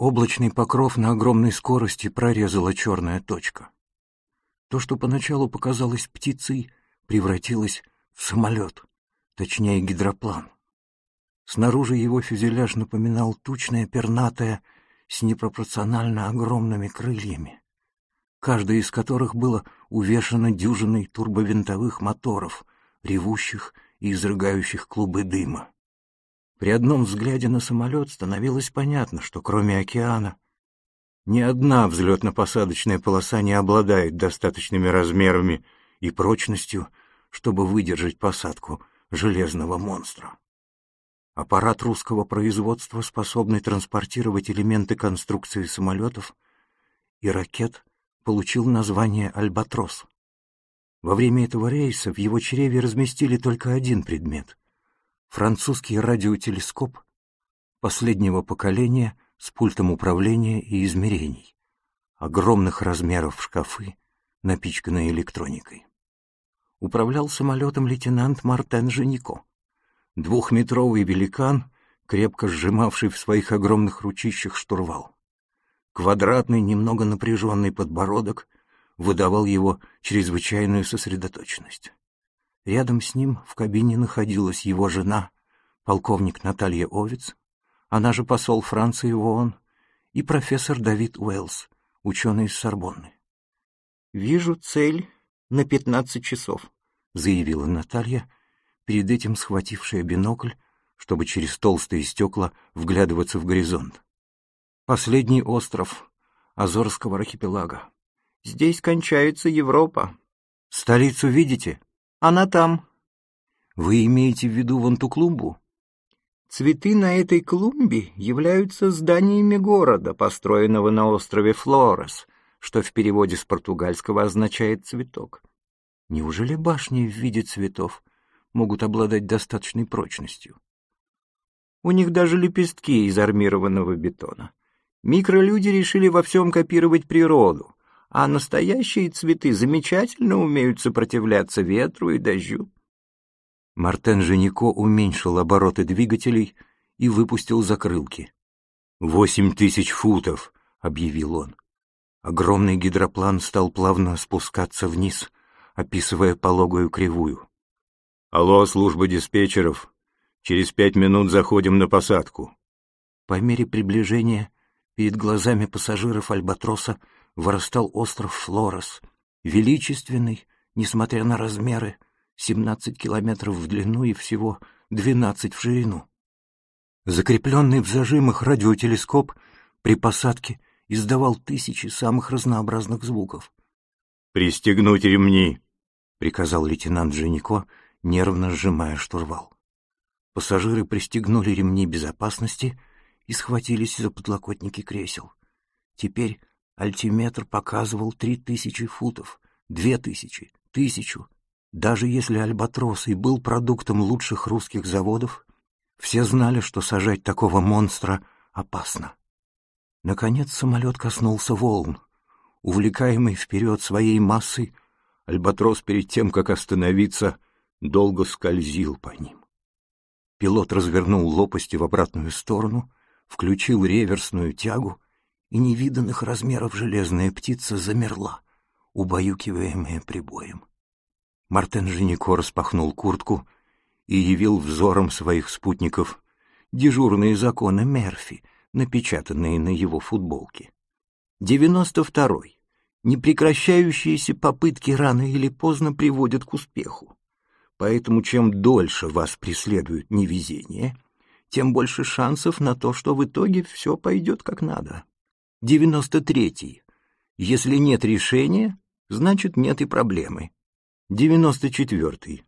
Облачный покров на огромной скорости прорезала черная точка. То, что поначалу показалось птицей, превратилось в самолет, точнее гидроплан. Снаружи его фюзеляж напоминал тучное пернатое с непропорционально огромными крыльями, каждое из которых было увешано дюжиной турбовинтовых моторов, ревущих и изрыгающих клубы дыма. При одном взгляде на самолет становилось понятно, что кроме океана ни одна взлетно-посадочная полоса не обладает достаточными размерами и прочностью, чтобы выдержать посадку железного монстра. Аппарат русского производства, способный транспортировать элементы конструкции самолетов и ракет, получил название «Альбатрос». Во время этого рейса в его чреве разместили только один предмет — французский радиотелескоп последнего поколения с пультом управления и измерений, огромных размеров шкафы, напичканные электроникой. Управлял самолетом лейтенант Мартен Женико — Двухметровый великан, крепко сжимавший в своих огромных ручищах штурвал. Квадратный, немного напряженный подбородок выдавал его чрезвычайную сосредоточенность. Рядом с ним в кабине находилась его жена, полковник Наталья Овец, она же посол Франции в ООН, и профессор Давид Уэллс, ученый из Сорбонны. «Вижу цель на пятнадцать часов», — заявила Наталья, перед этим схватившая бинокль, чтобы через толстые стекла вглядываться в горизонт. Последний остров Азорского архипелага. Здесь кончается Европа. Столицу видите? Она там. Вы имеете в виду вон ту клумбу? Цветы на этой клумбе являются зданиями города, построенного на острове Флорес, что в переводе с португальского означает «цветок». Неужели башни в виде цветов могут обладать достаточной прочностью. У них даже лепестки из армированного бетона. Микролюди решили во всем копировать природу, а настоящие цветы замечательно умеют сопротивляться ветру и дождю. Мартен Женико уменьшил обороты двигателей и выпустил закрылки. «Восемь тысяч футов», — объявил он. Огромный гидроплан стал плавно спускаться вниз, описывая пологую кривую. «Алло, служба диспетчеров. Через пять минут заходим на посадку». По мере приближения перед глазами пассажиров «Альбатроса» вырастал остров Флорес, величественный, несмотря на размеры, 17 километров в длину и всего 12 в ширину. Закрепленный в зажимах радиотелескоп при посадке издавал тысячи самых разнообразных звуков. «Пристегнуть ремни!» — приказал лейтенант Женико, нервно сжимая штурвал. Пассажиры пристегнули ремни безопасности и схватились за подлокотники кресел. Теперь альтиметр показывал три тысячи футов, две тысячи, тысячу. Даже если «Альбатрос» и был продуктом лучших русских заводов, все знали, что сажать такого монстра опасно. Наконец самолет коснулся волн. Увлекаемый вперед своей массой, «Альбатрос» перед тем, как остановиться — долго скользил по ним. Пилот развернул лопасти в обратную сторону, включил реверсную тягу, и невиданных размеров железная птица замерла, убаюкиваемая прибоем. Мартен Женико распахнул куртку и явил взором своих спутников дежурные законы Мерфи, напечатанные на его футболке. Девяносто второй. Непрекращающиеся попытки рано или поздно приводят к успеху. Поэтому чем дольше вас преследует невезение, тем больше шансов на то, что в итоге все пойдет как надо. Девяносто третий. Если нет решения, значит нет и проблемы. Девяносто четвертый.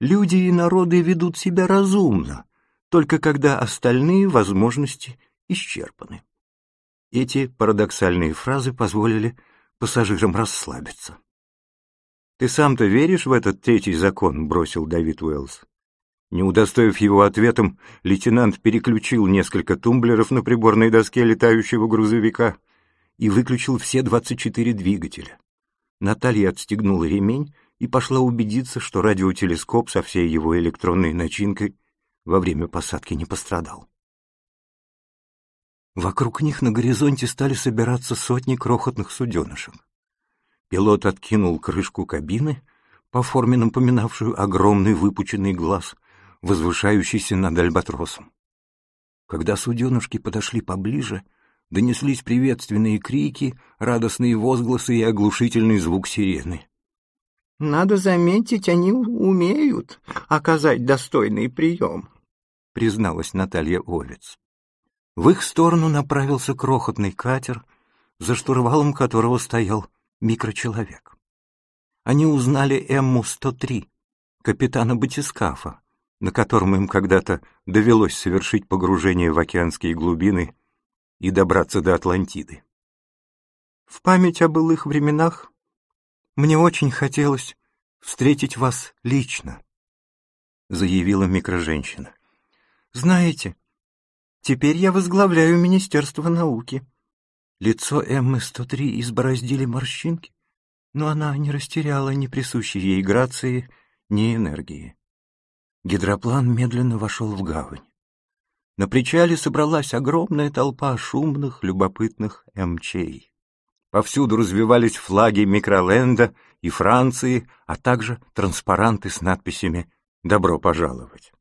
Люди и народы ведут себя разумно, только когда остальные возможности исчерпаны. Эти парадоксальные фразы позволили пассажирам расслабиться. «Ты сам-то веришь в этот третий закон?» — бросил Давид Уэллс. Не удостоив его ответом, лейтенант переключил несколько тумблеров на приборной доске летающего грузовика и выключил все 24 двигателя. Наталья отстегнула ремень и пошла убедиться, что радиотелескоп со всей его электронной начинкой во время посадки не пострадал. Вокруг них на горизонте стали собираться сотни крохотных суденышек. Пилот откинул крышку кабины, по форме напоминавшую огромный выпученный глаз, возвышающийся над альбатросом. Когда суденышки подошли поближе, донеслись приветственные крики, радостные возгласы и оглушительный звук сирены. «Надо заметить, они умеют оказать достойный прием», — призналась Наталья Овец. В их сторону направился крохотный катер, за штурвалом которого стоял микрочеловек. Они узнали Эмму-103, капитана батискафа, на котором им когда-то довелось совершить погружение в океанские глубины и добраться до Атлантиды. В память о былых временах мне очень хотелось встретить вас лично, заявила микроженщина. Знаете, Теперь я возглавляю Министерство науки. Лицо Эммы-103 избороздили морщинки, но она не растеряла ни присущей ей грации, ни энергии. Гидроплан медленно вошел в гавань. На причале собралась огромная толпа шумных, любопытных эмчей. Повсюду развивались флаги Микроленда и Франции, а также транспаранты с надписями «Добро пожаловать».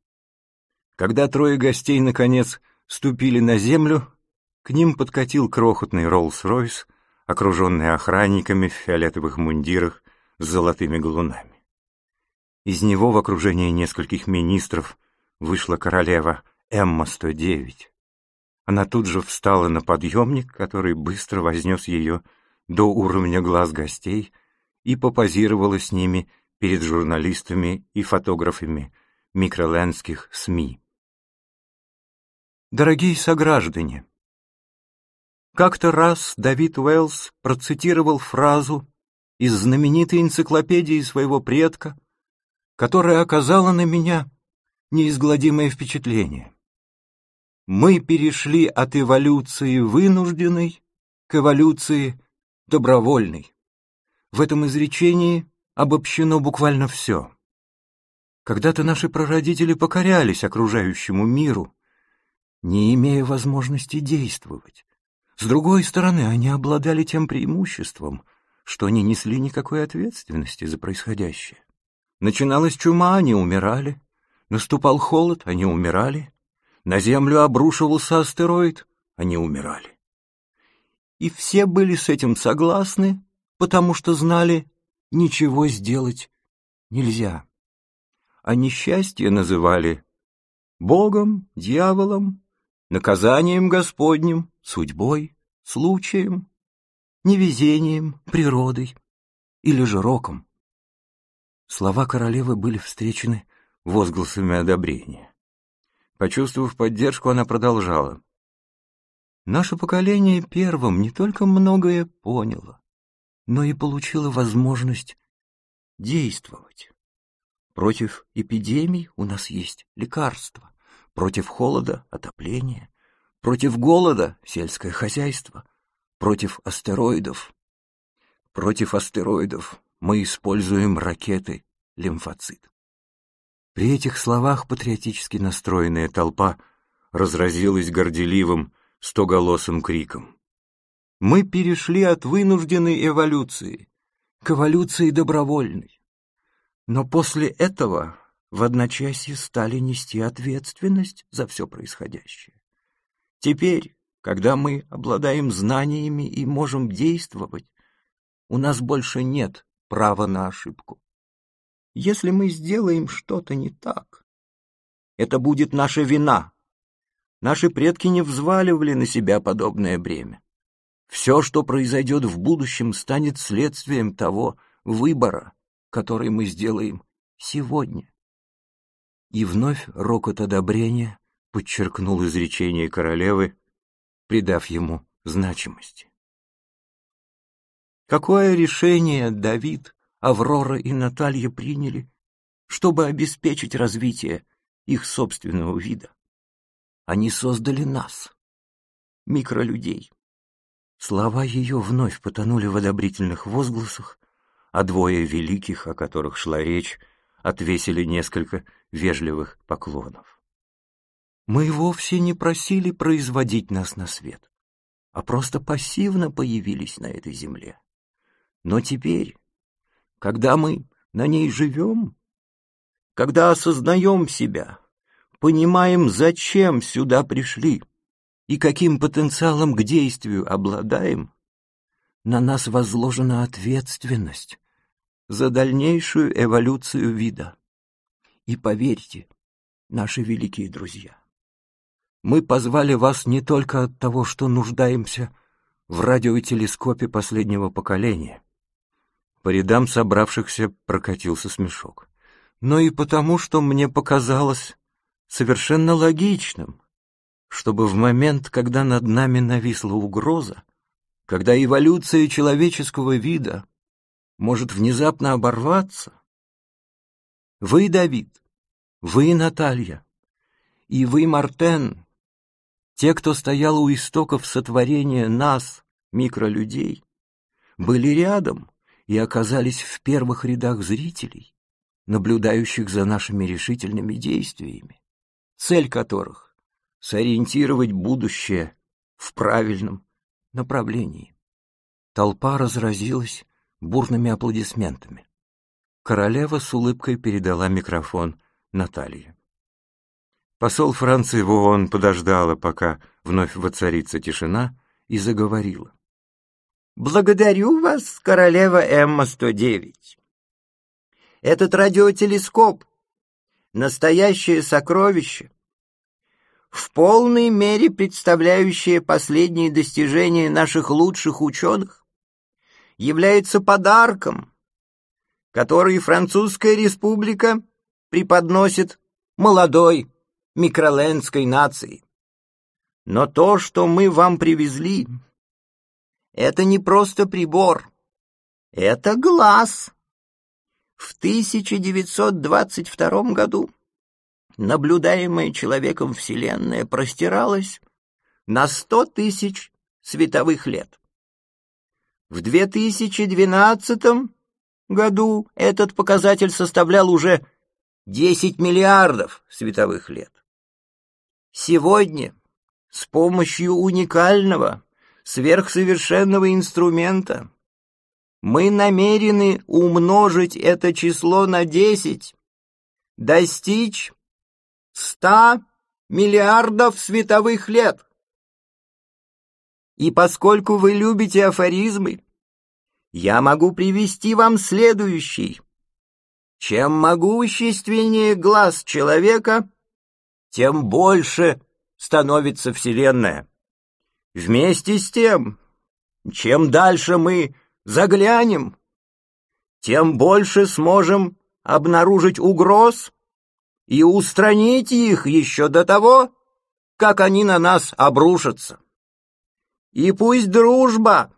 Когда трое гостей, наконец, ступили на землю, к ним подкатил крохотный Роллс-Ройс, окруженный охранниками в фиолетовых мундирах с золотыми галунами. Из него в окружении нескольких министров вышла королева Эмма-109. Она тут же встала на подъемник, который быстро вознес ее до уровня глаз гостей и попозировала с ними перед журналистами и фотографами микролендских СМИ. Дорогие сограждане, как-то раз Давид Уэллс процитировал фразу из знаменитой энциклопедии своего предка, которая оказала на меня неизгладимое впечатление. Мы перешли от эволюции вынужденной к эволюции добровольной. В этом изречении обобщено буквально все. Когда-то наши прародители покорялись окружающему миру, не имея возможности действовать. С другой стороны, они обладали тем преимуществом, что не несли никакой ответственности за происходящее. Начиналась чума, они умирали. Наступал холод, они умирали. На Землю обрушивался астероид, они умирали. И все были с этим согласны, потому что знали, ничего сделать нельзя. А несчастье называли Богом, дьяволом наказанием Господним, судьбой, случаем, невезением, природой или же роком. Слова королевы были встречены возгласами одобрения. Почувствовав поддержку, она продолжала. Наше поколение первым не только многое поняло, но и получило возможность действовать. Против эпидемий у нас есть лекарства. Против холода — отопление. Против голода — сельское хозяйство. Против астероидов. Против астероидов мы используем ракеты лимфоцит. При этих словах патриотически настроенная толпа разразилась горделивым, стоголосым криком. Мы перешли от вынужденной эволюции к эволюции добровольной. Но после этого в одночасье стали нести ответственность за все происходящее. Теперь, когда мы обладаем знаниями и можем действовать, у нас больше нет права на ошибку. Если мы сделаем что-то не так, это будет наша вина. Наши предки не взваливали на себя подобное бремя. Все, что произойдет в будущем, станет следствием того выбора, который мы сделаем сегодня. И вновь рокот одобрения подчеркнул изречение королевы, придав ему значимости. Какое решение Давид, Аврора и Наталья приняли, чтобы обеспечить развитие их собственного вида? Они создали нас, микролюдей. Слова ее вновь потонули в одобрительных возгласах, а двое великих, о которых шла речь, отвесили несколько вежливых поклонов. Мы вовсе не просили производить нас на свет, а просто пассивно появились на этой земле. Но теперь, когда мы на ней живем, когда осознаем себя, понимаем, зачем сюда пришли и каким потенциалом к действию обладаем, на нас возложена ответственность за дальнейшую эволюцию вида. И поверьте, наши великие друзья, мы позвали вас не только от того, что нуждаемся в радиотелескопе последнего поколения. По рядам собравшихся прокатился смешок. Но и потому, что мне показалось совершенно логичным, чтобы в момент, когда над нами нависла угроза, когда эволюция человеческого вида может внезапно оборваться, вы, Давид, вы, Наталья, и вы, Мартен, те, кто стоял у истоков сотворения нас, микролюдей, были рядом и оказались в первых рядах зрителей, наблюдающих за нашими решительными действиями, цель которых — сориентировать будущее в правильном направлении. Толпа разразилась бурными аплодисментами. Королева с улыбкой передала микрофон Наталье. Посол Франции в ООН подождала, пока вновь воцарится тишина, и заговорила. «Благодарю вас, королева Эмма-109. Этот радиотелескоп — настоящее сокровище, в полной мере представляющее последние достижения наших лучших ученых, является подарком, который Французская республика преподносит молодой микролендской нации. Но то, что мы вам привезли, это не просто прибор, это глаз. В 1922 году наблюдаемая человеком Вселенная простиралась на 100 тысяч световых лет. В 2012 году этот показатель составлял уже 10 миллиардов световых лет. Сегодня с помощью уникального, сверхсовершенного инструмента мы намерены умножить это число на 10, достичь 100 миллиардов световых лет. И поскольку вы любите афоризмы, я могу привести вам следующий. Чем могущественнее глаз человека, тем больше становится Вселенная. Вместе с тем, чем дальше мы заглянем, тем больше сможем обнаружить угроз и устранить их еще до того, как они на нас обрушатся. И пусть дружба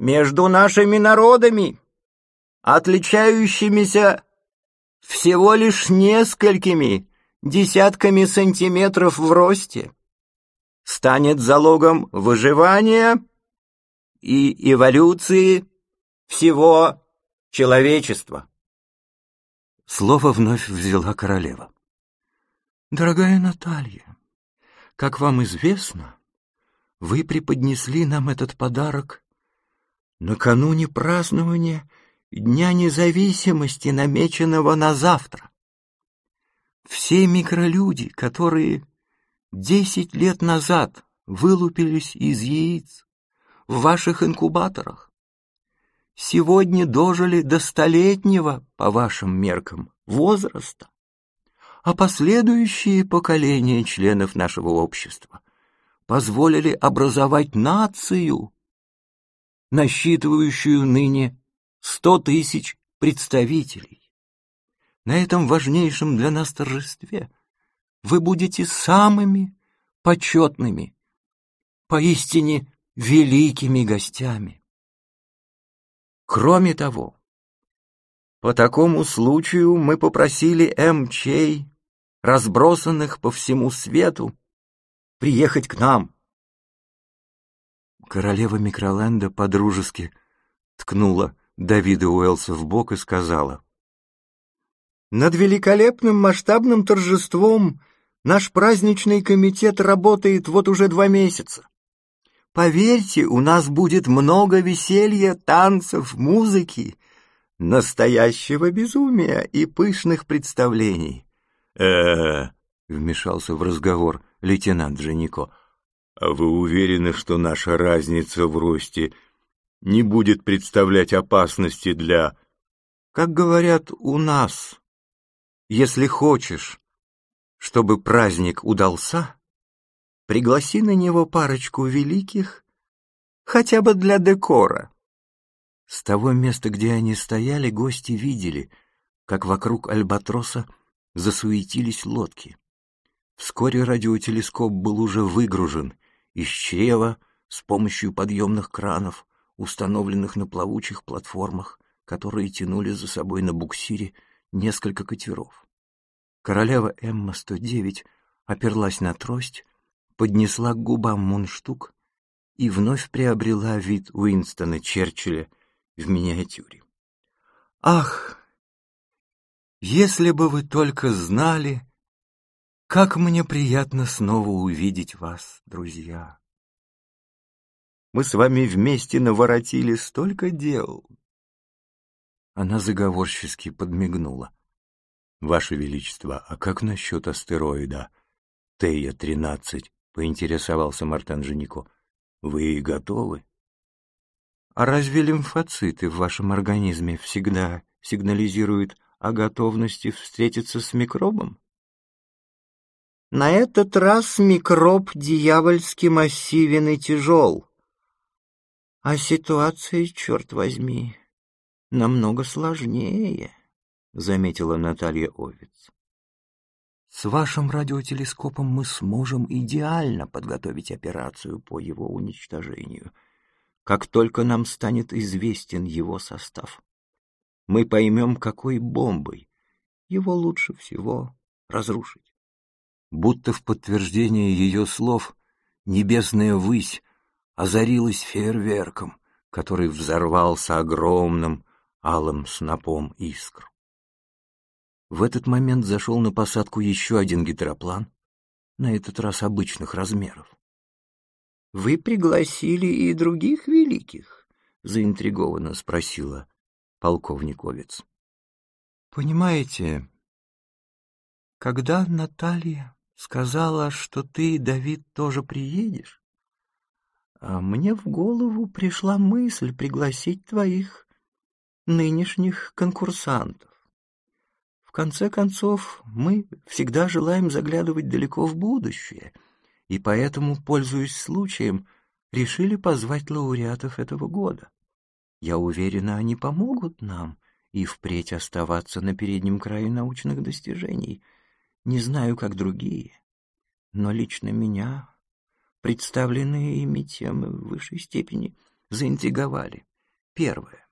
между нашими народами, отличающимися всего лишь несколькими десятками сантиметров в росте, станет залогом выживания и эволюции всего человечества. Слово вновь взяла королева. «Дорогая Наталья, как вам известно, вы преподнесли нам этот подарок накануне празднования Дня независимости, намеченного на завтра. Все микролюди, которые десять лет назад вылупились из яиц в ваших инкубаторах, сегодня дожили до столетнего, по вашим меркам, возраста, а последующие поколения членов нашего общества позволили образовать нацию, насчитывающую ныне сто тысяч представителей. На этом важнейшем для нас торжестве вы будете самыми почетными, поистине великими гостями. Кроме того, по такому случаю мы попросили МЧ, разбросанных по всему свету, приехать к нам. Королева Микроленда подружески ткнула Давида Уэлса в бок и сказала — над великолепным масштабным торжеством Наш праздничный комитет работает вот уже два месяца. Поверьте, у нас будет много веселья, танцев, музыки, настоящего безумия и пышных представлений. э, -э, -э вмешался в разговор лейтенант Женико. «А вы уверены, что наша разница в росте не будет представлять опасности для...» «Как говорят у нас, если хочешь, чтобы праздник удался, пригласи на него парочку великих, хотя бы для декора». С того места, где они стояли, гости видели, как вокруг альбатроса засуетились лодки. Вскоре радиотелескоп был уже выгружен из чрева с помощью подъемных кранов, установленных на плавучих платформах, которые тянули за собой на буксире несколько катеров. Королева Эмма-109 оперлась на трость, поднесла к губам мундштук и вновь приобрела вид Уинстона Черчилля в миниатюре. «Ах, если бы вы только знали, как мне приятно снова увидеть вас, друзья. Мы с вами вместе наворотили столько дел. Она заговорчески подмигнула. Ваше Величество, а как насчет астероида Тея-13? Поинтересовался Мартен Женико. Вы готовы? А разве лимфоциты в вашем организме всегда сигнализируют о готовности встретиться с микробом? На этот раз микроб дьявольски массивен и тяжел. А ситуация, черт возьми, намного сложнее, — заметила Наталья Овец. С вашим радиотелескопом мы сможем идеально подготовить операцию по его уничтожению. Как только нам станет известен его состав, мы поймем, какой бомбой его лучше всего разрушить. Будто в подтверждение ее слов небесная высь озарилась фейерверком, который взорвался огромным алым снопом искр. В этот момент зашел на посадку еще один гидроплан, на этот раз обычных размеров. — Вы пригласили и других великих? — заинтригованно спросила полковник Овец. — Понимаете, когда Наталья сказала, что ты, Давид, тоже приедешь, а мне в голову пришла мысль пригласить твоих нынешних конкурсантов. В конце концов, мы всегда желаем заглядывать далеко в будущее, и поэтому, пользуясь случаем, решили позвать лауреатов этого года. Я уверена, они помогут нам и впредь оставаться на переднем крае научных достижений — не знаю, как другие, но лично меня представленные ими темы в высшей степени заинтриговали. Первое.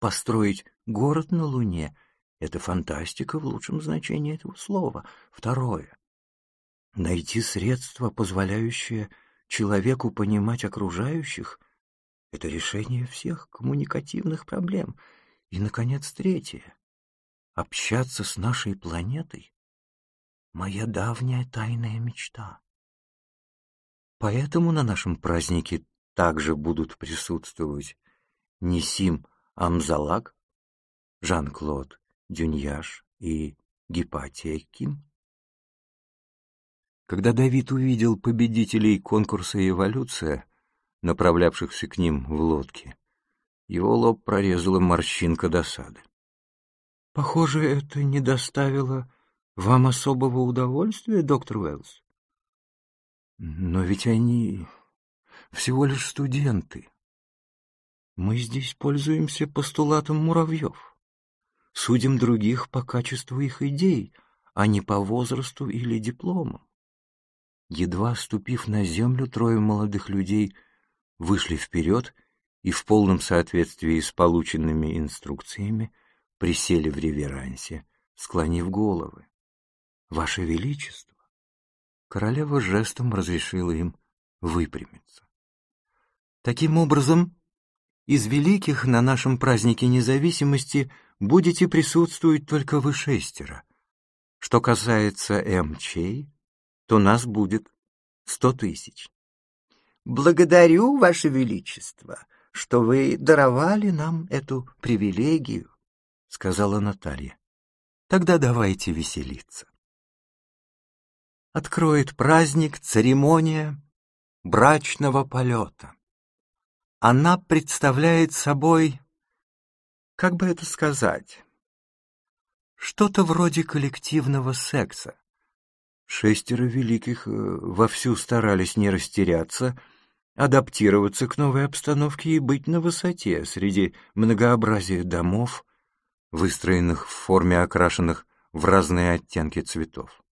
Построить город на Луне — это фантастика в лучшем значении этого слова. Второе. Найти средства, позволяющие человеку понимать окружающих — это решение всех коммуникативных проблем. И, наконец, третье. Общаться с нашей планетой моя давняя тайная мечта. Поэтому на нашем празднике также будут присутствовать Нисим Амзалак, Жан-Клод Дюньяш и Гипатия Ким. Когда Давид увидел победителей конкурса «Эволюция», направлявшихся к ним в лодке, его лоб прорезала морщинка досады. Похоже, это не доставило вам особого удовольствия, доктор Уэллс? Но ведь они всего лишь студенты. Мы здесь пользуемся постулатом муравьев. Судим других по качеству их идей, а не по возрасту или дипломам. Едва ступив на землю, трое молодых людей вышли вперед и в полном соответствии с полученными инструкциями присели в реверансе, склонив головы. Ваше Величество!» Королева жестом разрешила им выпрямиться. «Таким образом, из великих на нашем празднике независимости будете присутствовать только вы шестеро. Что касается М. Чей, то нас будет сто тысяч. Благодарю, Ваше Величество, что вы даровали нам эту привилегию, — сказала Наталья. Тогда давайте веселиться. Откроет праздник церемония брачного полета. Она представляет собой, как бы это сказать, что-то вроде коллективного секса. Шестеро великих э, вовсю старались не растеряться, адаптироваться к новой обстановке и быть на высоте среди многообразия домов, выстроенных в форме окрашенных в разные оттенки цветов.